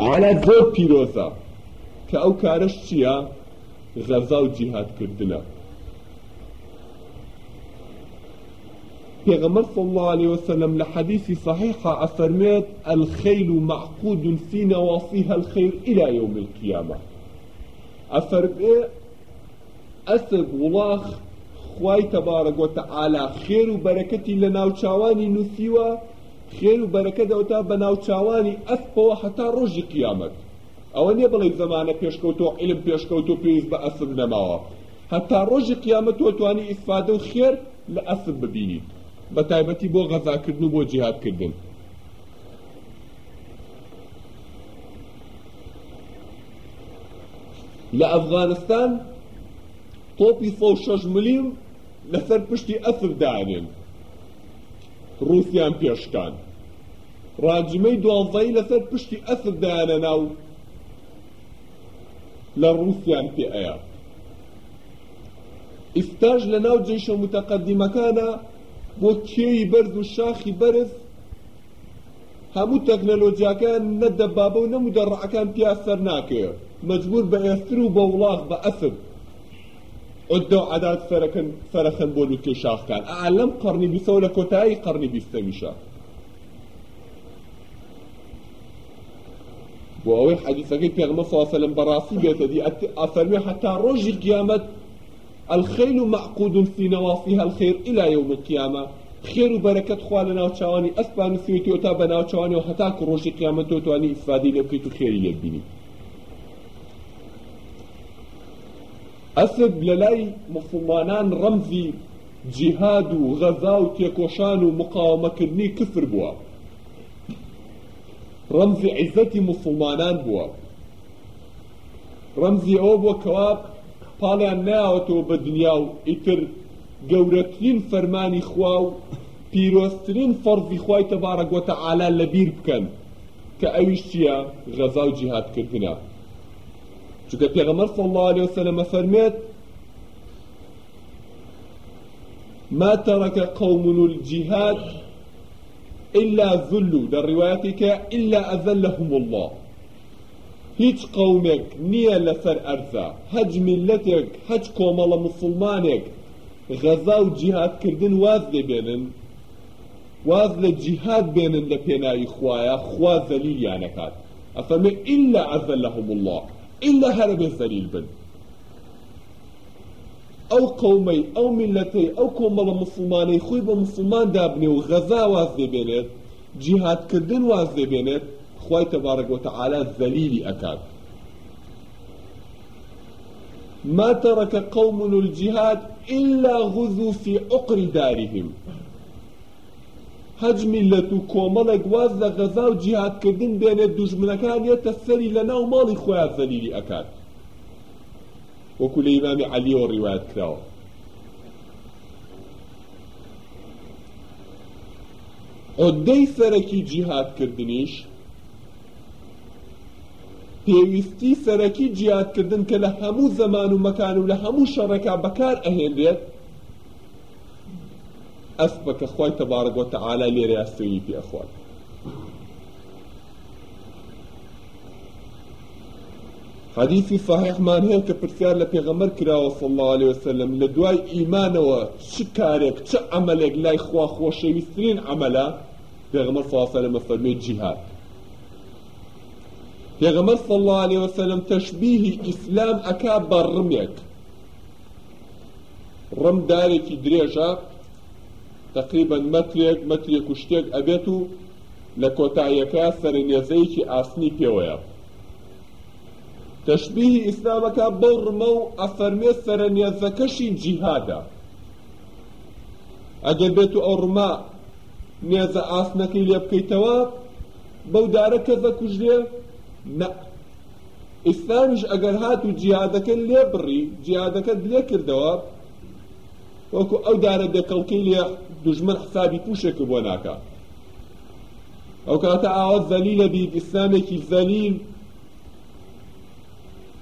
حالات زۆر پیرۆزە کە ئەو کارش چییە غەزا و جیهادکردنە پێغەمبەر صلی الله عليه وسلم لە حەدیثی صحیحە ئەفەرمێت الخەیل معقود فی نواصیها الخەیر إلى يوم القیامة ئەفەرمێ ئەسب وڵاخ خوای تەبارەک وتەعالا خێر و بەرەکەتی لە ناوچاوانی نووسیوە خێر و بەرەکە دەوتا بە ناوچاوانی ئەسپەوە هەتا ڕۆژی قیامەت ئەوە نیە بڵێ زمانە پێشکەوتەوە علم پێشکەوت و پێویست بە ئەسم نەماوە هەتا ڕۆژی قیامەت تۆتوانی ئیسفادە و خێر لە ئەسم ببینیت بە تایبەتی بۆ غەزاکردن و بۆ جیهادکردن لە ئەفغانستان تۆپی 6 ملیم لەسەر پشتی ئەسم دانێن ڕوسیان پێشکان ڕاجمەی دوانزایی لەسەر پشتی ئەسردایانە ناو لە ڕوسیان پێ ئەیە ئیفتاژ لە ناو جێشە متەقەدیمەکانە بۆ کێوی بەرز و شاخی بەرز هەموو تەکنەلۆجیەکان نەدەبابە و نەمودەڕعەکان پیا سەر ناکەێ مەجبور بە ئێستر و بە وڵاغ بە ئەسرد ئۆدۆ عادات فەرەکەن فەرەخن بۆ لوکێ شاخکان ئالم قڕنی بیسەوە لە کۆتایی قڕنی بیستەمیشە بۆ ئەوەی حەدیثەکەی پێغمە سواسە لەم بەڕاستی بێتەدی ئەفەرمی حتا ڕۆژی قیامەت الخەیل و مەعقودون فی نەوافیها الخێر إلى يوم القیامە خێر و بەرەکەت خوا لە ناوچوانی ئەسپانسیوتی ئۆتا بە ناوچوانی و هەتاکو ڕۆژی قیامەت تۆ توانی ئیسفادی لێ بکەیت و خێری لێبینی ئەسد لە لای مسلمانان ڕەمزی جیهاد و غەزا و تێکۆشان و مقاومەکردنی کفر بووە ڕەمزی عیزەتی مسلمانان بووە ڕەمزی ئەوە بووە کەوا پاڵیان ناوەتەوە بە دنیا و ئیتر گەورەترین فەرمانی خوا و پیرۆستترین فەرزی خوای تەبارەگوۆتە ئالا لەبیر بکەن کە ئەویش چییە غەزا و جیهادکردنە چونکە پێغەمەر صلی الله عليه وسلم فەرمێت ما ترك قوم الجهاد إلا ذلوا لروايتك إلا أذلهم الله هیچ قومێک نییە لەسەر ئەرزە هەج میلەتێک هەج کۆمەڵە مسلمانێک غەزا و جیهادکردن واز دەبێنن واز لە جیهاد بێنن لە پێناوی خوایە خوا زەلیلیانەکات ئەفەمە ئللا ئەزە لەهم الله ئللا هەرە بێ سەریل بن ئەو قومەی ئەو میلەتەی ئەو کۆمەڵە مسلمانەی خۆی بە مسلمان دابنێ و غەزا واز دەبێنێت جیهادکردن واز دەبێنێت خی تەبارەگوتەعاالە زەلیلی ئەکات ما ترك قوم الجهاد إلا غزوا في عقر دارهم هەج میلەت و کۆمەڵێک گواز لە غەزا و جیهادکردن بێنێت دوژمنەکان یەتە سەری لە ناو ماڵی خۆیان زەلیلی ئەکات وەکو لە ئیمامی عەلیەوە ڕیوایەت کراوە عدەی سەرەکی جیهادکردنیش پێویستی سەرەکی جیادکردن کە لە هەموو زەمان و مەکان و لە هەموو شەڕەکە بەکار ئەهێنرێت ئەف بکە خۆی تەبارەگۆ تەعالا لێرە یاستوی پێ ئەخوات حدیثی صحیحمان هەیە کە پرسیار لە پێغەمەر کراوە صلی الله عليه وسلم لە دوای ئیمانەوە چ کارێک چه عملێک لای خوا خۆشەویستترین عملە پێغەمەر صلی الله عليه وسلم جهاد پێغەمەر صلی الله عليه وسلم تشبیهی ئیسلام ئەکا بە ڕمێک ڕم دارێکی درێژە تقریبا مترێک مترێک و شتێک ئەبێت و لە کۆتاییەکە سەرنێزەیەکی ئاسنی پێوەیە تەشببیه ئیسلامەکە بەو ڕمە و ئەفەرمێ سەرنێزەکەشی جیهادا ئەگەر بێت و ئەو ڕما نێزە ئاسنەکەی لێ بکەیتەوە بەو دارە کەزە کوژێ ئیسلامیش ئەگەر هات و جیادەکە لێ بڕی جیادەکە لێ کردەوە وەکو ئەو دارە دەکەڵکی لێ دژمن حسابی پوشێکە بۆ ناکە ئەو کاتە ئاوە زەلیلە بیت ئیسلامێکی زەلیل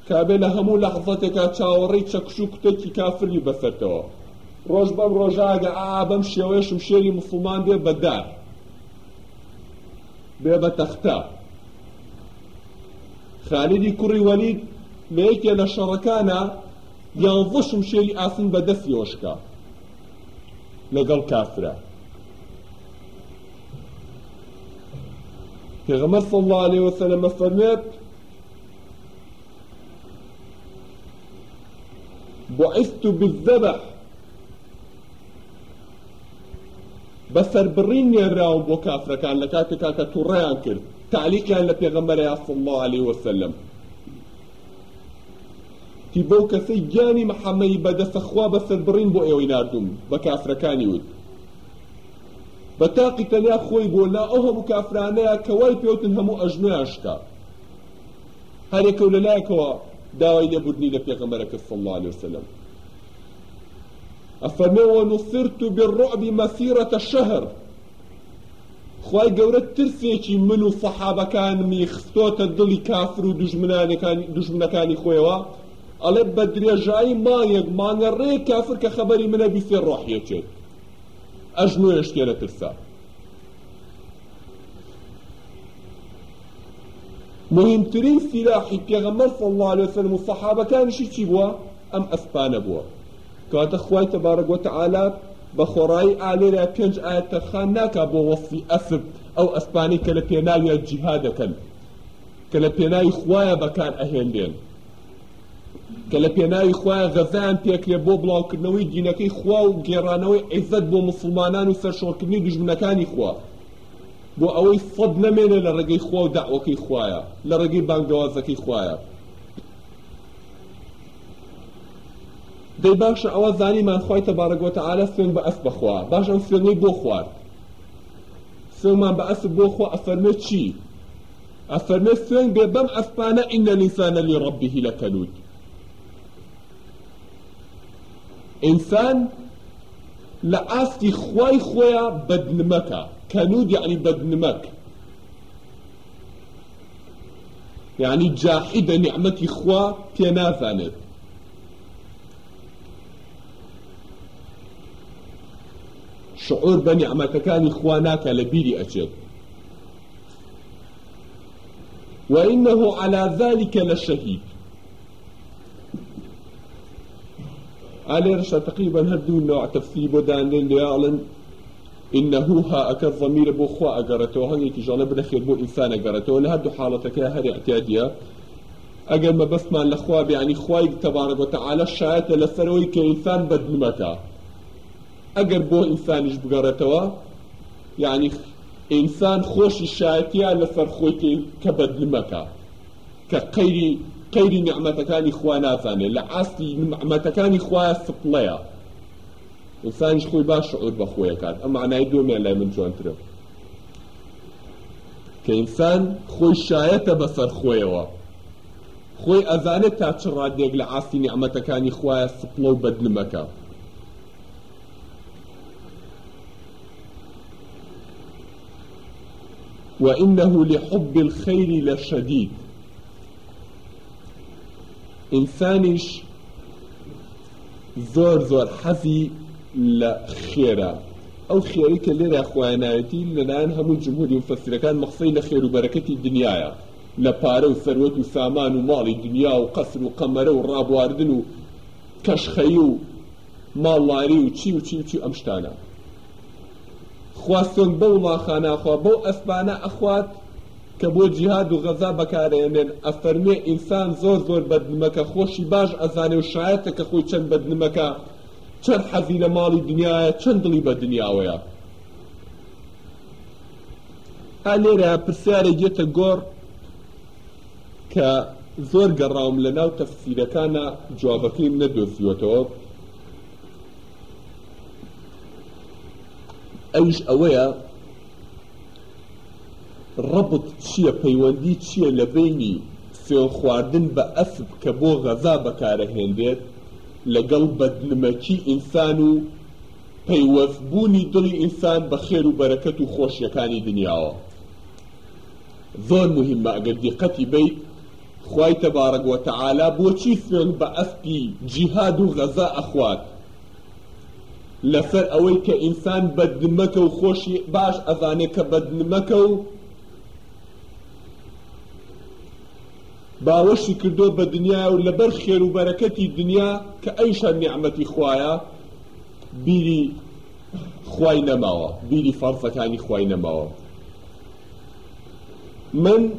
کابێ لە هەموو لە حزەتێکا چاوەڕی چەکش و کوتێکی کافری بەسەرەوە ڕۆژ بەم ڕۆژاگە ئا بەم شێوەیەشم شێری مسلمان بێ بەدار بێ بە تەختە خالیدی کوڕی وەلید لە یەکێ لە شەڕەکانە یانزەشم شێری ئاسن بەدەستی ئۆشکە لەگەڵ کافرە پێغەمبەر صلی الله علیه وسلم فەرمێت بعثت بالذبح بەسەربڕین نێراون بۆ کافرەکان لە کاتێکا کە تووڕیان کرد تعلیقیان لە پێغەمبەر صلی الله علیه وسلم تی بەو کەسەی گیانی محەممەی بەدەسەخوا بەسەر بڕین بۆ ئێوەی نردوم بە کافرەکانی وت بە تاقی تەنیا خۆی بۆ لا ئەو هەموو کافرانەیە کە وای پێوتن هەموو ئەژنویانشکا هەرێکە و لەلایکەوە داوای لێبوردنی لە پێغەمەرەکە صلی الله عليه وسلم ئەفەرمێ ونصرت بالرعب مسيرة شهر خی گەورە ترسێکی من و سەحابەکانمی خستۆتە دڵی کافر و دژمنانەکانی خۆیەوە ئەڵێ بە درێژایی مانگێک مانگە ڕێ کافر کە خەبەری منە بیستێ ڕۆحیەکێت ئەش نوێ شتێنە ترسا مهمترین سیلاحی پێغەمەر صلی الله علیه وسلم و صحابەکانشی چی بووە ئەم ئەسپانە بووە کەواتە خوای تەبارەک وتەعالا بە خۆڕایی ئالێرە پێنج ئاەتە خان ناکا بۆ وەسی ئەسب ئەو ئەسپانی کە لە پێناویە جیها دەکەن کە لە پێناوی خوایە بەکار ئەهێنێن کە لە پێناوی خخوایان غەزان پێکرێ بۆ بڵاوکردنەوەی دینەکەی خوا و گێڕانەوەی عیزت بۆ مسلمانان و سەرشۆکردنی دژمنەکانی خوا بۆ ئەوەی سەد نەمێنێ لە ڕێگەی خوا و داعوەکەی خوایە لە ڕێگەی بانگوازەکەی خوایە دەی باشە ئەوە زانیمان خی تەبارەگۆتە ئالە سوێن بە ئەس بەخوا باش ئەم سوێنەی بۆ خوارد سوێمان بە ئەس بۆ خۆ ئەفەرمە چی؟ ئەفەرمە سوێن بێ بەم ئەسپانە ئینە نیسانە لی ڕبیهی لە کەلووت ئینسان لە ئاستی خی خۆیە بەدنمەکە کەنود یعنی بەدنمەک یعنی جاحی دە نیعممەتی خوا پێ نازانێت شعور بە نیعممەتەکانی خوا ناکە لە بیری ئەچێت وإنه على ذلك لشهيد ئالێرشە تقریبا هەردوو نەوە تەفسی بۆ دانێن لێڵن إنه ها أكر ضمير بو خوا أقرته هنگي تجانا بنخير بو إنسان أقرته لهدو حالتك هر اعتيادية أقر ما بس ما لخوا يعني خواي تبارك وتعالى شايت لسروي كإنسان بدلمتا أقر بو إنسانش بقرته يعني إنسان خوش الشايتية لسر خوي كبدلمتا كقيري قەیری نعمەتەکانی خوا نافامێت لە ئاستی نعمەتەکانی خوا سپڵەیە ئینسانش خۆی باش شعور بە خۆیەکات ئەم معنای دومێن لای من جوانترە کە ئینسان خۆی شایەتە بەسەر خۆیەوە خۆی ئەزانێت تا چ ڕادێک لە ئاستی نعمەتەکانی خوایە سپڵە و بەدنمەکە وإنه لحب الخير لشديد ئینسانیش زۆر زۆر حەزی لە خێرا ئەو خێری کە لێرە خوۆیانایەتی لەلایەن هەموو جمهوری و فەسیرەکان مەخسەی لە خێر و بەرەکەتی دنیاە لە پارە و سەروەت و سامان و ماڵی دنیا و قەسر و قەمەرە و ڕابواردن و کەشخەی و ماڵلاری و چی و چی و چی ئەم شتانە خواستن بەو ماخانەخوا بەو ئەسبانە ئەخوات کە بۆ جیهاد و غەزا بەکارێنێن ئەفەرمێ ئینسان زۆر زۆر بەدنمەکە خۆشی باش ئەزانێ و شایەتە کە خۆی چەند بەدنمەکە چەند حەزی لە ماڵی دنیاە چەند دڵی بە دنیاوەیە لێرە پرسیارە گێتە گۆڕ کە زۆر گەڕاوم لە ناو تەفسیرەکانە جوابەکەیم نەدۆزیوەتەوە ئەوش ئەوەیە ڕبت چییە پەیوەندی چییە لە بینی فێڵ خواردن بە ئەسب کە بۆ غەزا بەکارەهێندێت لەگەڵ بەدنمەکی ئینسان و پەیوەستبوونی دڵی ئینسان بە خێر و بەرەکەت و خۆشیەکانی دنیاوە زۆر مهمە ئەگەر دیقەتی بیت خی تەبارەگووە تەعالا بۆچی فێن بە ئەسپی جیهاد و غەزا ئەخوات لەسەر ئەوەی کە ئینسان بەدمەکە و خۆشی باش ئەزانێت کە بەدنمەکە و باوەشی کردو بە دنیا و لەبەر خێر و بەرەکەتی دنیا کە ئەیشان نیعممەتی خویە بیری خی نەماوە بیری فەرفەکانی خی نەماوە من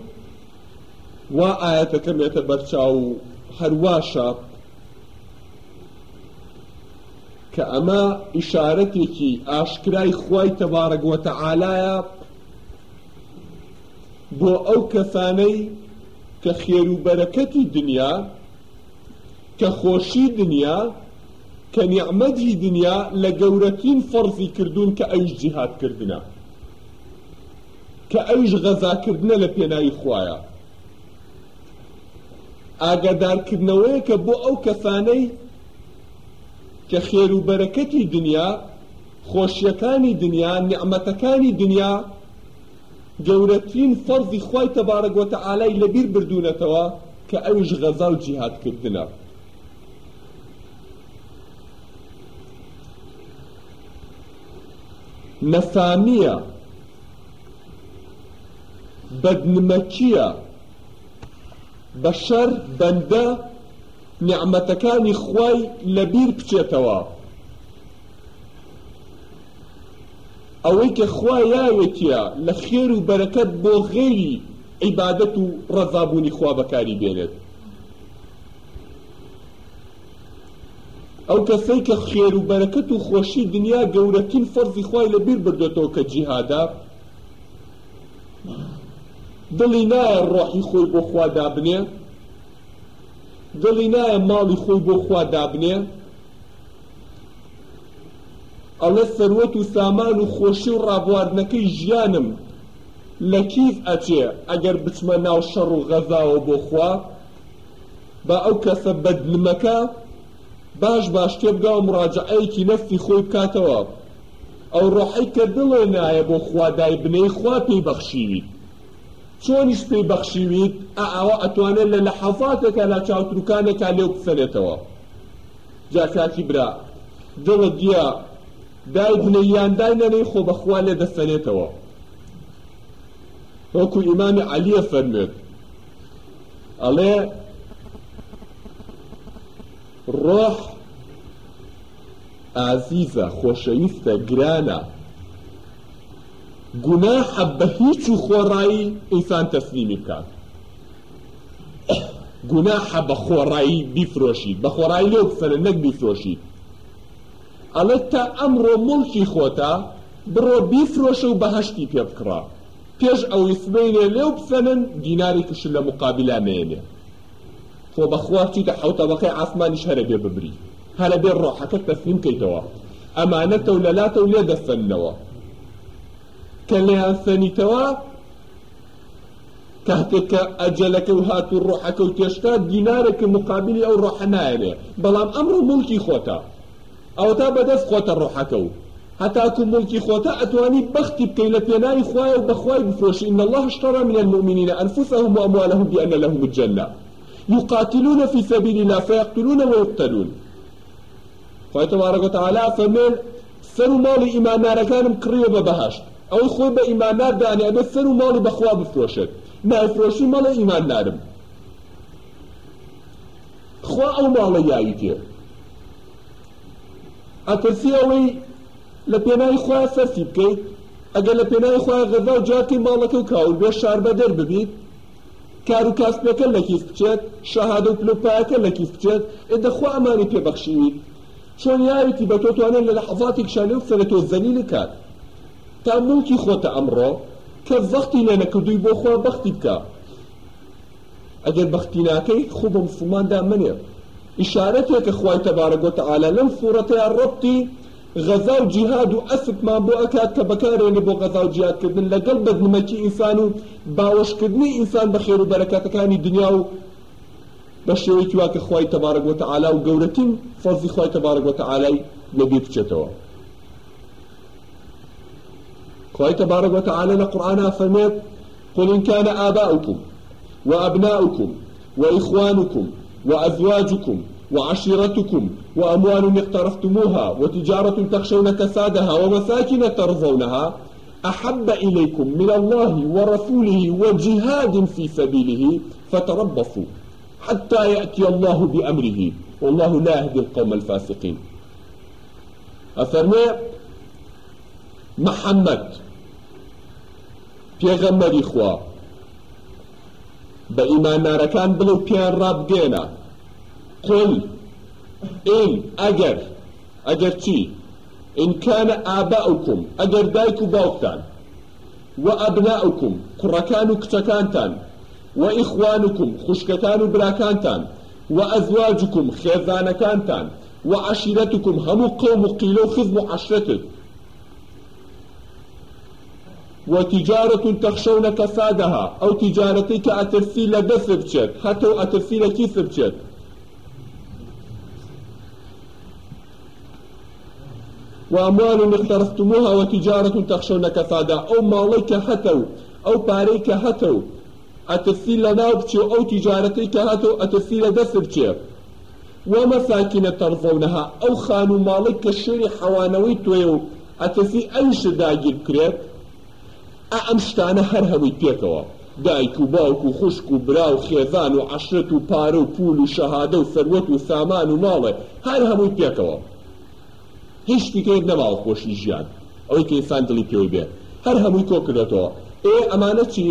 وا ئاەتەکەمێتە بەرچاو و هەرواشە کە ئەمە ئیشارەتێکی ئاشکرای خی تەبارەگوۆتە عالایە بۆ ئەو کەسانەی کە خێر و بەرەکەتی دنیا کە خۆشی دنیا کە نیعمەتی دنیا لە گەورەترین فەرزی کردوون کە ئەوش جیهادکردنە کە ئەوش غەزاکردنە لە پێناوی خویە ئاگادارکردنەوەی کە بۆ ئەو کەسانەی کە خێر و بەرەکەتی دنیا خۆشیەکانی دنیا نیعمەتەکانی دنیا گەورەترین فەرزی خی تەبارەگۆتە ئالای لەبیر بردوونەتەوە کە ئەوش غەزا و جیهادکردنە نەسانیە بەدنمەکیە بە شەر بەندە نیعمەتەکانی خی لەبیر بچێتەوە ئەوەی کە خوا یاوێتە لە خێر و بەرەکەت بۆ غێری عیبادەت و ڕەزابوونی خوا بەکاری بێنێت ئەو کەسەی کە خێر و بەرەکەت و خۆشی دنیا گەورەترین فەرزی خوای لەبیر بردێتەوە کە جیهادا دڵی نایە ڕۆحی خۆی بۆ خوا دابنێ دڵی نایە ماڵی خۆی بۆ خوا دابنێ ئەڵێ سەروەت و سامان و خۆشی و ڕابواردنەکەی ژیانم لە کیف ئەچێ ئەگەر بچمە ناو شەڕ و غەزاوە بۆ خوا با ئەو کەسە بەدلمەکە باش باش تێ بگا و مراجعەیەکی نەفتی خۆی بکاتەوە ئەو ڕۆحی کە دڵێ نایە بۆ خوادای بنەی خوا پێی بەخشیوی چۆنیش پێی بەخشیویت ئەوە ئەتوانێت لە لە حەفاتێکە لە چاوتروکانێکا لێو بسەرێتەوە جاساکی برا دڵت دیە دای بنەیان دای نەنەی خۆ بەخوا لێ دەسەنێتەوە وەکو ئیمامی عەلیە فەرمێت ئەڵێ ڕۆح ئازیزە خۆشەویستە گرانە گوناحە بە هیچ و خۆڕایی ئینسان تەسلیمی بکات گوناحە بە خۆڕایی بیفرۆشید بە خۆڕایی لێو بسەنە نەک بیفرۆشید ئەڵێ تا ئەمڕۆ مڵکی خۆتا بڕۆ بیفرۆشە و بەهشتی پێ بکڕا پێش ئەو ئیسمینێ لێو بسەنن دینارێکیش لە مقابلامێنێ خۆ بەخوا چیتە حوتەبەقی ئاسمانیش هەرە بێ ببری هەرە بێ ڕۆحەکەت تەسلیم کەیتەوە ئەمانەتە و لەلاتە و لێ دەسەنەوە کە لێیان سەنیتەوە کاتێککە ئەجلەکە و هات و ڕۆحەکە و تێشتا دینارێکی مقابلی ئەو ڕۆحە نایرێ بەڵام ئەمڕۆ مڵکی خۆتە ئەو تا بەدەست خۆتە ڕۆحەکە و هەتاکو ملکی خۆتە ئەتوانی بەختی بکەی لە پێناوی خوای و بەخوای بفرۆشی إن الله اشترى من المؤمنين أنفسهم وأموالهم بأن لهم الجنة يقاتلون في سبيل الله فيقتلون ويقتلون خوای تبارك وتعالى فمن سەر و ماڵی ئیماندارەکانم کڕیوە بە بەهشت ئەوەی خۆی بە ئیماندار دانێ ئەبێت سەر و ماڵی بەخوا بفرۆشێت نایفرۆشی مەڵە ئیماندارم خوا ئەو ماڵە یایی تێ ئەترسی ئەوەی لە پێناوی خوا سەرسی بکەیت ئەگەر لە پێناوی خوا غەدا و جاتی ماڵەکە و کاول بێ شار بە دەر ببیت کار و کاسبەکە لە کیس بچێت شەهاد و پلوپایەکە لە کیس بچێت ئێدەخوا ئەمانی پێبەخشیوی چۆن یاویتی بە تۆ توانێت لە لەحەزاتی کشانێ و سەرەتۆ زەنی لکات تا ملکی خۆتە ئەمڕۆ کە زەختی لێ نەکردووی بۆ خۆ بەختی بکە ئەگەر بەختی ناکەی خوب بە مسلماندا منێت ئشارەتێکە خخوای تەبارەگۆتە ئالا لەم فورەتەیان ڕبتی غەزا و جیهاد و ئەسکمان بۆ ئەکات کە بەکارێنی بۆ غەزا و جیادکردن لەگەڵ بەدنمەکی ئینسان و باوەشکردنی ئینسان بە خێر و بەرەکاتەکانی دنیا و بە شێوەیەکی وا کە خخوای تەبارەگۆتە ئالا و گەورەتین فەرزی خخوای تەبارەگۆتە ئالای نەبی بچێتەوە. خخوای تەبارەگۆتە ئالە لە قورآنا فەرمێت قل إن كان آباؤكم وأبناؤكم وإخوانكم وأزواجكم وعشيرتكم وأموال اقترفتموها وتجارة تخشون كسادها ومساكن ترضونها أحب إليكم من الله ورسوله وجهاد في سبيله فتربصوا حتى يأتي الله بأمره والله لا يهدي القوم الفاسقين أفرمي محمد في غمر إخوة بە ئیماندارەکان بڵ و پیان ڕابگەێنە قل ئین ئەگەر ئەگەر چی ئینکانە ئاباوکم ئەگەر دایک و باوکتان و ئەبناوکم کوڕەکان و کچەکانتان و ئیخوانکم خوشکەکان و براکانتان و ئەزواجکم خێزانەکانتان و عشیرەتکم هەموو قەوم و قیلە و خزم و عشرەتت وتجارة تخشون كسادها أو تجارتك أترسي لدس بشت حتى أترسي لكيس بشت وأموال اقترفتموها وتجارة تخشون كسادها أو مالك حتى أو باريك حتى أترسي لنا بشي أو تجارتك حتى أترسي لدس بشت ومساكن ترضونها أو خانو مالك الشري حوانوي تويو أترسي أنش داجر كريت ئەم شتانە هەر هەمووی پێکەوە دایک و باوک و خوشک و برا و خێزان و عشرت و پارە و پول و شەهادە و سەروەت و سامان و ماڵێ هەر هەمووی پێکەوە هیچ شتیکەیت نەماوە خۆشی ژیان ئەوەی کەسان دڵی پێوی بێ هەر هەمووی کۆکردێتەوە ئێ ئەمانە چی؟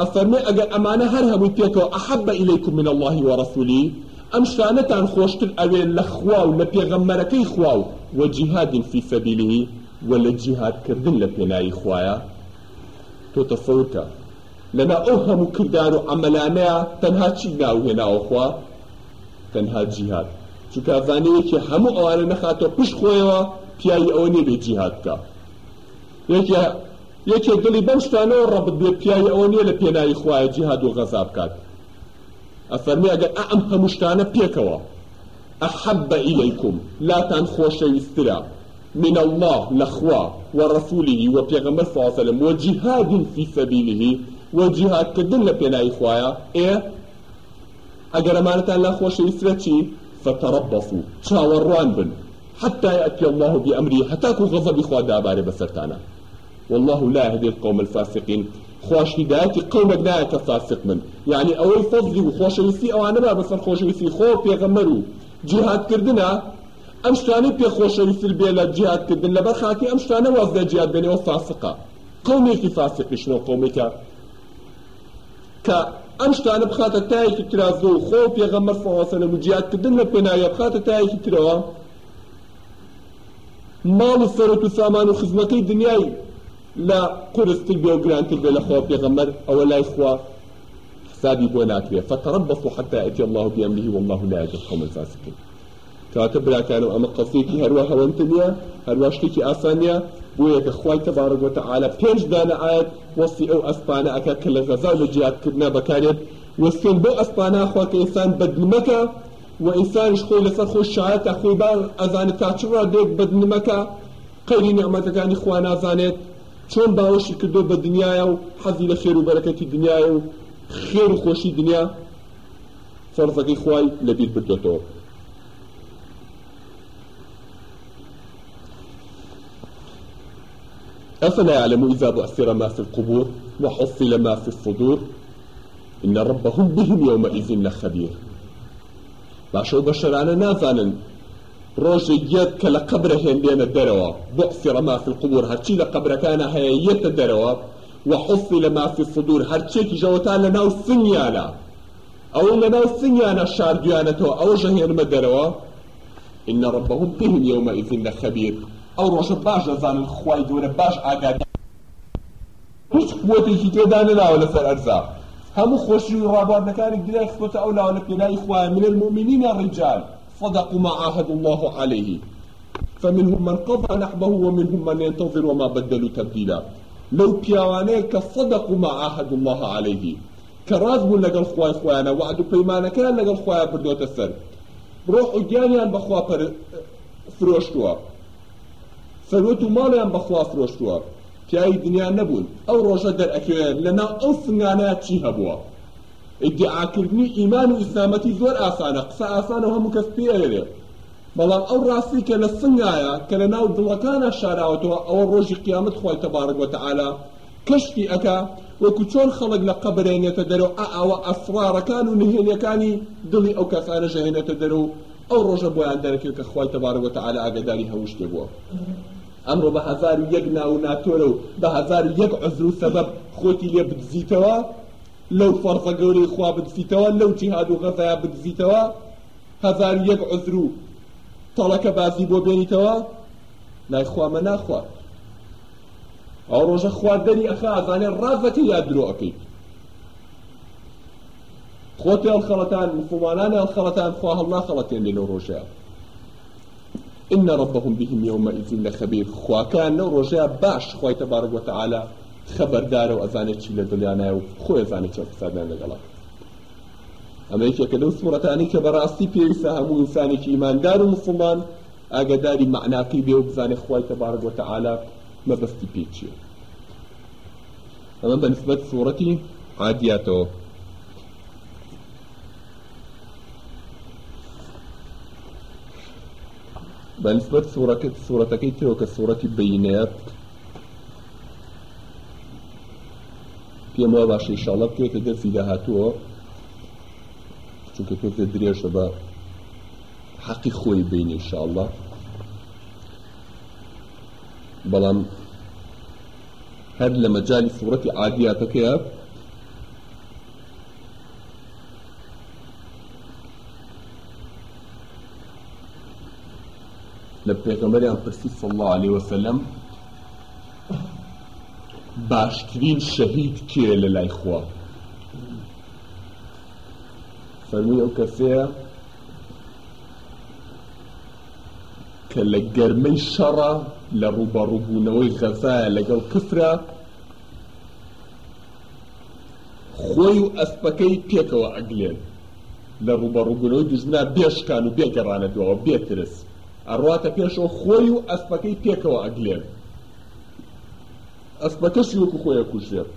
ئەفەرمێ ئەگەر ئەمانە هەر هەمووی پێکەوە ئەحەبە ئیلەیکم من الله وەڕسولی ئەم شتانەتان خۆشتر ئەوێ لە خوا و لە پێغەممەرەکەی خوا و وە جیهادین فی سەبیلی وە لە جیهادکردن لە پێناایی خوایە تۆتەسەورکە لەنا ئەو هەموو کردار و ئەمەلانەیە تەنها چی ناوهێناوەخوا تەنها جیهات چکازانەیەکی هەموو ئەوانە نەخاتە پشت خۆیەوە پیاوی ئەوە نێ بێ جیهات بکە یەکێ دڵی بەم شتانەوە ڕەبت بێ پیاوی ئەوە نیە لە پێناوی خوایە جیهاد و غەزا بکات ئەفەرمی ئەگەر ئەم هەموو شتانە پێکەوە ئەحەب بە ئیلەیکم لاتان خۆشەویسترە من الله لخوا ورسوله وبيغمبر صلى الله عليه وسلم وجهاد في سبيله وجهاد كدل بينا إخوايا إيه أجر أمانة لا خوش إسرتي فتربصوا شاوران بن حتى يأتي الله بأمره حتى كو غضب إخوة داباري بسرتانا والله لا يهدي القوم الفاسقين خوش هدايتي قوم بناية فاسق من يعني أول فضلي وخوش ويسي أو أنا ما بسر خوش ويسي خوف يغمروا جهاد كردنا ئەم شتانە پێخۆشەویستر بێ لە جیادکردن لەبەر خاکی ئەم شتانە وازدە جیاد بێنەوە فاسقا قومێکی فاسقیشنەوە قومێکە کە ئەم شتانە بخاتە تایەکی ترا زۆ خۆ پێغەمەر فەواسە لە مجیادکردن لە پێناویە بخاتە تایەکی ترەوە ماڵ و سەرەت و سامان و خزمەتەی دنیای لە قورستر بێ و گرانتر بێ لەخوا پێغەمەر ئەوە لای خوا حسابی بۆ ناکرێ فتربصوا حتى يأتي الله بأمره والله لا يهدي القوم الفاسقين کاتە براکانم ئەمە قسێکی هەروە هەوەنتنیە هەروە شتێکی ئاسانیە بۆ یەکە خی تەبارەگوتە ئالە پێنج دانە ئاەت وەسی ئەو ئەسپانە ئەکە کە لە غەزا لە جیاتکردنا بەکارێت وەستێن بۆ ئەسپانە خواکە ئینسان بەدمەکە و ئینسانش خۆی لەسەر خۆش شایەتە خۆی با ئەزانێت تاچڕا دێت بەدمەکە قەیری نعمەتەکانی خوا نازانێت چۆن باوەشی کردو بە دنیاە و حەزی لە خێر و بەرەکەتی دنیاە و خێر و خۆشی دنیا فەرزەکەی خوای لەبیر بردێتەوە أفلا يعلم إذا بأثر ما في القبور وحصل ما في الصدور إن ربهم بهم يومئذ لخبير باشو بشرانە نازانن ڕۆژێک یەک کە لە قبرە هێندێنە دەرەوە بۆ سێڕە مافی قوبور هەرچی لە قبرەکانە هەیە یەتە دەرەوە و حفی لە مافی سدور هەرچێکی ژەوەتان لە ناو سنگیانە ئەو لە ناو سنگیانە شاردویانەتەوە ئەو ژەهێنمە دەرەوە إن ربهم بهم يومئذ لخبير ئەو ڕۆژە باش دەزانن خی گەورە باش ئاگاد هیچ قوتێکی تێدا نەداوە لەسەر ئەرزا هەموو خۆشی ڕابواردەکانی گرای خۆتە ئەو لاوە پێلای خوای من المؤمنین الرجال صدقوا ما عاهدوا الله عليه فمنهم من قضى نحبه ومنهم من ينتظر وما بدلوا تبديلا لو پیاوانەیە صدقوا ما عاهدوا الله عليه کە ڕاز بوون لەگەڵ خوای خۆیانە وعد و پەیمانەکەیان لەگەڵ خۆیان بردوتە سەر ڕۆح و گیانیان بەخوا فرۆشتووە فەرۆت و ماڵیان بەخوا فرۆشتووە پیاوی دنیا نەبوون ئەو ڕۆژە دەرەکەوێت لەناو ئەو سنگانە چی هەبووە ئیدعاکردنی ئیمان و ئیسلامەتی زۆر ئاسانە قسە ئاسانە هەموو کەس پێوێت بەڵام ئەو ڕاستی کە لە سنگایە کە لە ناو دڵەکانە شاراوەتەوە ئەوە ڕۆژی قیامەت خۆی تەبارگوتەعالا کەشتی ئەکا وەکو چۆن خەڵک لە قەبرێنێتە دەرەوە ئاوە ئەسوارەکان و نهێنەکانی دڵی ئەو کەسانە ژەهێنێتە دەرەوە ئەو ڕۆژە بۆیان دەرەکەێت کە خۆی تەبارگوتەعالا ئاگداری هەوشتێ بووە. ئەمڕۆ بە هزار و یەک ناو ناتۆرە و بە هزار و یەک عزر و سەبەب خۆتی لێ بدزیتەوە لەو فەرزە گەورەی خوا بدزیتەوە لەو جیهاد و غەزایا بدزیتەوە هزار و یەک عزر و تەڵەکە بازی بۆ بێنیتەوە لایخوامە ناخوارد ئەو ڕۆژە خواردنی ئەخ ئازانێ ڕازەکە یا درۆەکەیت خۆت ئەڵ خەڵەتان مسلمانان ئەڵ خەڵەتان خوا هەڵ ناخەڵەتێن لێ لەو ڕۆژەیە إن ربهم بهم يومئذ لخبير خواكان لو رجاء باش خوي تبارك وتعالى خبر دار وأزانة شي لدليانا وخوي أزانة شي فسادان لقلا أما يكي كدو سورتاني كبراستي بيسا همو إنساني إيمان دار مسلمان ئاگداری معناقی بێ و بزانێ خخوای تەبارگۆ تەعالا مەبەستی پێچیە ئەمە بەنسبەت سوورەتی عادیاتەوە بەنسبەت سوورەکەت سوورەتەکەی تۆ کە سوورەتی بینێت پێم وە باشی شڵە بکەوێتە دەرسی داهاتووە چونکە تۆ تێ درێژە بە حەقی خۆی بینی شله بەڵام هەر لە مەجای سوورەتی عادیاتەکەیە لە پێغمەریان پرسی صلی الله عليه وسلم باشترین شەهید کێ لە لای خوا فەرمی ئەو کەسەیە کە لە گەرمەی شەڕە لە ڕوبەڕووبوونەوەی غەزایە لەگەڵ کفرە خۆی و ئەسپەکەی پێکەوە ئەگلێن لە ڕوبەڕووبوونەوەی دژنا بێشکان و بێگەڕانە دوەوە بێترست ئەڕاتە پێشەوە خۆی و ئەسپەکەی تێکەوە ئەگلێن ئەسپەکەشی وەکو خۆیە کوژێت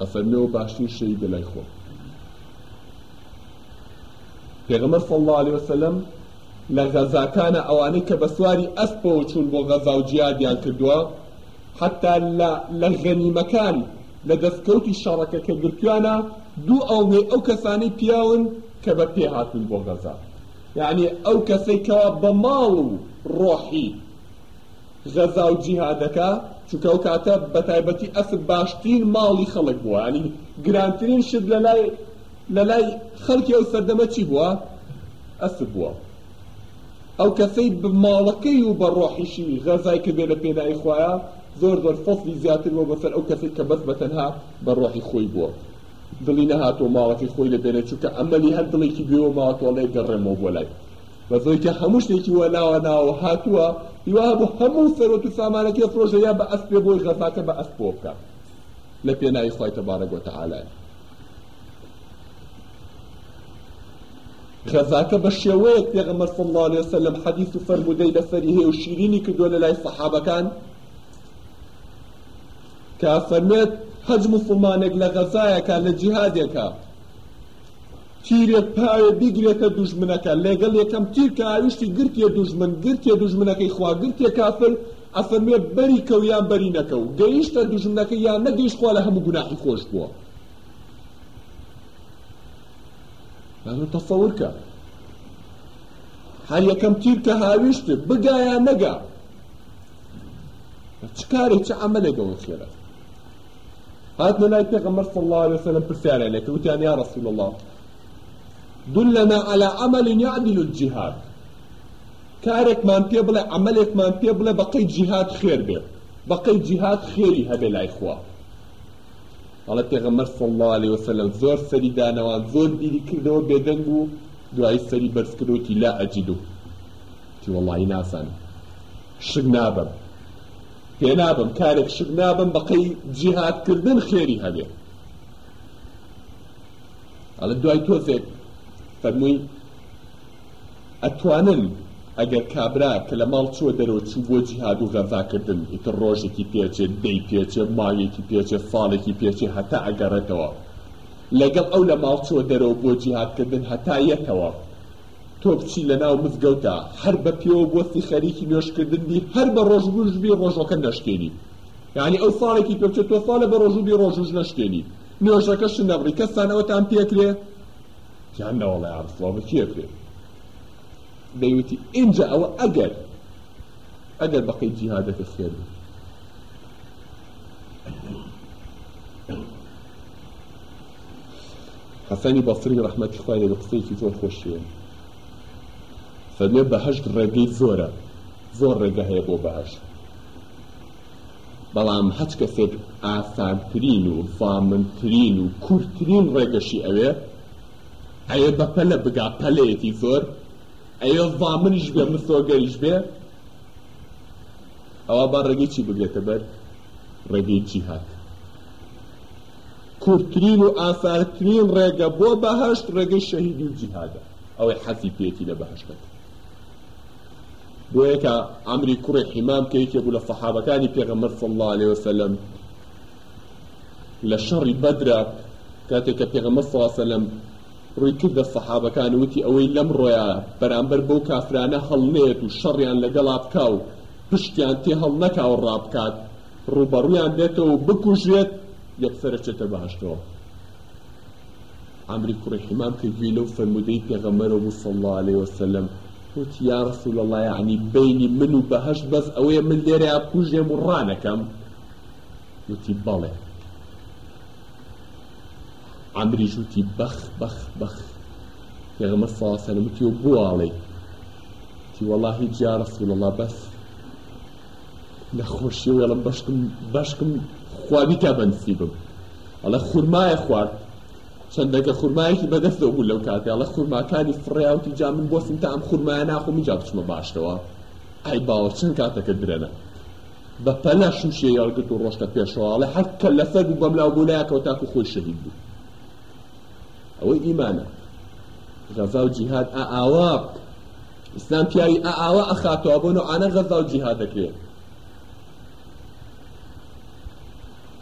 ئەفەرمێەوە باشتر شەی دەلای خۆ پێغەمەر سەڵ عليه وسلم لە غەزاکانە ئەوانەی کە بە سواری ئەسپەوە چوون بۆ غەزا و جیادیان کردووە حتا لە غەنیمەکان لە دەستکەوتی شەڕەکە کە گرتوانە دوو ئەوێ ئەو کەسانی پیاون کە بە پێ هاتون بۆ غەزات یعنی ئەو کەسێکەوە بە ماڵ و ڕۆحی غەزا و جیهادەکە چونکە ئەو کاتە بە تایبەتی ئەسب باشترین ماڵی خەڵک بووە ینی گرانترین شت لە لای لە لای خەڵکی ئەو سەردەمە چی بووە ئەسب بووە ئەو کەسەی بماڵەکەی و بە ڕۆحیشی غەزای کە بێ لە پێناایی خویە زۆر زۆر فەصلی زیاتر بۆ بەسەر ئەو کەسێک کە بەس بەتەنها بە ڕۆحی خۆی بووە دڵی نەهاتۆ ماڵەکەی خۆی لە دەرێت چونکە ئەمەلی هەر دڵێکی بێەوە ماڵەتۆڵێ گەڕێمەوە بۆ لای بەزۆیکە هەموو شتێکی وە ناوە ناوە هاتووە هیوا بۆ هەموو سەرۆت و سامانەکەی فرۆژە یا بە ئەس پێ بۆی غەزاکە بە ئەس بۆ بکە لە پێناایی خی تەبارەگوۆتە ئالای غەزاکە بە شێوەیەک پێغەمەر صلی الله عليه وسلم حەدیث و فەرمودەی لەسەری هەیە و شیرینی کردو لە لای سەحابەکان کە فەرمێت حەج مسلمانێک لە غەزایەکە لە جیهادێکە تیرێک پاوێ بیگرێتە دوژمنەکە لەگەڵ یەکەم تیرکە ئاویشتی گرتێ دوژمن گرتێ دوژمنەکەی خوا گرتێ کافر ئەفەرمێ بەری کەو یان بەری نەکە و گەیشتە دوژمنەکە یان نەگەیشت خوا لە هەموو گوناحی خۆش بووە تەفەورکە هەر یەکەم تیرکە هاویشتت بگایان نەگا چ کارێک چ عملێکەوە خێرە هاتنا لا يتغمر صلى الله عليه وسلم برسالة لك وتعني يا رسول الله دلنا على عمل يعدل الجهاد كارك من بيبلا عملك من بيبلا بقي جهاد خير به بقي جهاد خيري هبه لا إخوة على پیغمبر صلى الله عليه وسلم زور سري دانوان زور ديري كردو بدنگو دعاي سري برس كردو لا أجدو تي والله ناسان شق نابم پێنابم کارێک شک نابم بەقەی جیهادکردن خێری هەبێ ئەڵە دوای تۆزێک فەرمووی ئەتوانن ئەگەر کابرا کە لە ماڵ چوە دەرەوەچوو بۆ جیهاد و غەزاکردن ئیتر ڕۆژێکی پێچێ دەی پێچێ ماوێکی پێچێ ساڵێکی پێچێ هەتا ئەگەڕێتەوە لەگەڵ ئەو لە ماڵ چوە دەرەوە بۆ جیهادکردن هەتا یەکەوە تۆ بچی لە ناو مزگەوتە هەر بە پێوە بۆستی خەریکی نوێشکردنی هەر بە ڕۆژبووژبی ڕۆژەکە نەشکێنی یعنی ئەو ساڵێکی پێچێت تۆ ساڵە بە ڕۆژوبی ڕۆژوژ نەشکێنی نوێژەکە ش نەبڕی کەسانەوەتان پێکرێ یان نەوەڵی عرسڵامە کێکرێ دەیوتی اینجا ئەوە ئەگەر ئەگەر بەقی جیهادەکە سێر حەسانی بەسری ڕحمەتی خوای لە قسەیەکی زۆر خۆشیە دەبێت بەهشت ڕێگەی زۆرە زۆر ڕێگە هەیە بۆ بەهشت بەڵام هەچ کەسێک ئاسانترین و فامنترین و کورتترین ڕێگەشی ئەوێ ئەیە بەپەلە بگا پەلەیەتی زۆر ئەیە زامنیش بێ مسۆگەریش بێ ئەوە با ڕێگەی چی بگرێتە بەر ڕێگەی جیهات کورتترین و ئاسارترین ڕێگە بۆ بەهشت ڕێگەی شەهیدی و جیهادە ئەوەی حەزی پێێتی لە بەهشتەکە بۆیەکە ئەمری کوڕی حیمام کە یەکێک بوو لە فەحابەکانی پێغەمبەر صلی الله علیه وسلم لە شەڕی بەدرا کاتێک کە پێغەمبەر صلی الله علیه وسلم ڕووی کرد بە سەحابەکان وتی ئەوەی لەم ڕۆیە بەرامبەر بەو کافرانە هەڵنێت و شەڕیان لەگەڵا بکا و پشتیان تێ هەڵ نەکاوە ڕابکات ڕوبەڕوویان دێتەوە و بکوژێت یەکسرە چێتە باشەوە ئەمری کوڕی حیمام کە گوێ لەو فەرمودەی پێغەمەرە بوو صلی الله علیه وسلم قلت يا رسول الله يعني بيني منو بهش بس اوي من ديري اكوجي مرانكم وتی بەڵێ ئەمریش وتی بەخ بەخ بەخ پێغمە ساسەلمتی و بواڵێ تی وەڵی جارەسول لەڵا بەس لە خۆشی وێڵم بەشکم بەشکم خوابی تا بەنسی بم ئەڵە خورمایە خوارد چەندەگە خورمایەکی بەدەستەوە بوو لەو کاتیاڵە خورماکانی فڕیاوتی جا من بۆسم تا ئەم خورمایە ناخۆمی جا بچمە باشتەوە ئای باوە چەند کاتەکە درێنە بە پەلا شوشێ یاڵگرت و ڕۆشتە پێشواڵە هەرکە لەسەر و بەم لاو بۆلایەکەەوە تاکو خۆی شەهید بوو ئەوەی ئیمانە غەزا و جیهاد ئاوا ئیسلام پیاوی ئاوا ئەخاتەوە بۆ نەوانە غەزا و جیهاد دەکرێت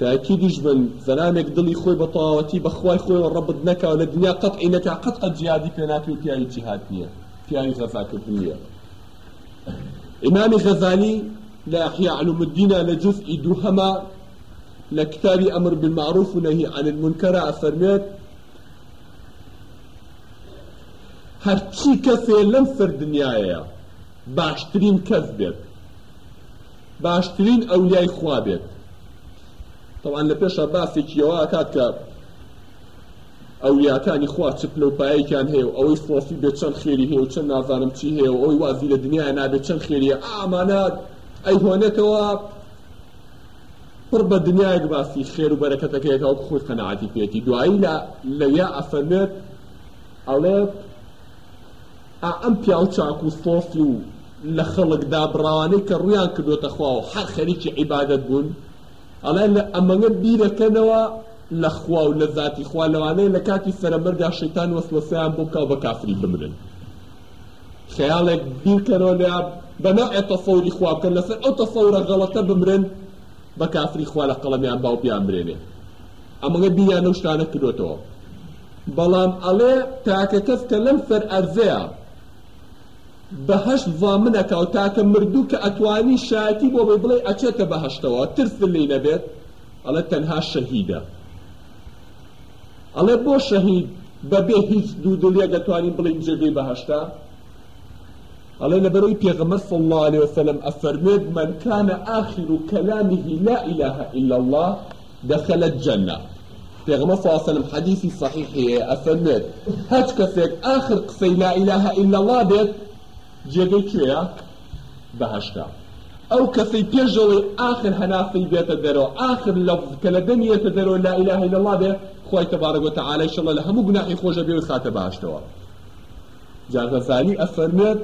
تاکیدیش بن زەنامێک دڵی خۆی بە تەواوەتی بەخوای خۆی ڕبت نەکەوە لە دنیا قەت عینەکە قەت ئەجیادی پێناکی و پیاوی جیهاد نییە پیاوی غەزاکرد نییە ئیمامی غەزانی لە یحیا علوم الدینە لە جزئی دووهەما لە کتابی ئەمر بالمعروف و نەهی عن المنکرە ئەفەرمێت هەرچی کەسێ لەم سەر دنیاەیە باشترین کەس بێت باشترین ئەولیای خوا بێت تەوان لە پێشە باسێکیەوە ئاکات کە ئەو یاکانی خوا چ پلوپایەکیان هەیە و ئەوەی فۆفی بێ چەند خێری هەیە و چەند نازانم چی هەیە و ئەوی وازی لە دنیای نابێت چەند خێریە ئامانات ئەی هۆنێتەوە پر بە دنیایك باسی خێر و بەرەکەتەکەیەکە خۆی قەنەعاتی پێێتی دوایی لە لە یا ئەفەرمێت ئەڵێت ئەم پیاو چاک و سۆفی و لە خەڵکدا بڕاوانەی کە ڕویان کردوتە خوا و هەر خەریکی عیبادت بوون ئەڵێن لە ئەمەگە بیرەکەنەوە لە خوا و لە ذاتی خوا لەوانەیە لە کاتی سەرەمەردا شەیتان وەسوەسەیان بۆ بکاو بە کافری بمرن خەیاڵێک بیرکەنەوە لە بەناعێ تەفەوری خوا بکەن لەسەر ئەو تەفەورە غەڵەتە بمرن بە کافری خوا لە قەڵەمیان باو پیان برێنێ ئەمەگە بیانە شتانە کردوێتەوە بەڵام ئەڵێ تاکە کەس کە لەم سەر ئەرزەیە بەهشت ڤامنەکە و تاکە مردوو کە ئەتوانی شایەتی بۆ بێ بڵێ ئەچێتە بەهشتەوە ترس لی نەبێت ئەڵە تەنها شەهیدە ئەڵێ بۆ شەهید بەبێ هیچ دوو دڵیە دەتوانین بڵین جێگەی بەهشتا ئەڵێ لەبەرەوەی پێغەمەر صلی الله عليه وسلم ئەفەرمێت من كان آخر كلامه لا إله إلا الله دخل الجنة پێغمە فاسەلم حەدیثی صحیح هەیە ئەفەرمێت هەچ کەسێک آخر قسەی لا إله إلا الله بێت جێگەی کوێە بەهشتا ئەو کەسەی پێشەوەی آخر هەنافی بێتە دەرەوە آخر لە کە لە دەمیێتە دەرەوە لا إله إلا الله بێ خۆی تەبارەگوتە عالی شڵە لە هەموو گوناحی خۆشە بێ و خاتە باشتەوە جاغەزانی ئەفەرمێت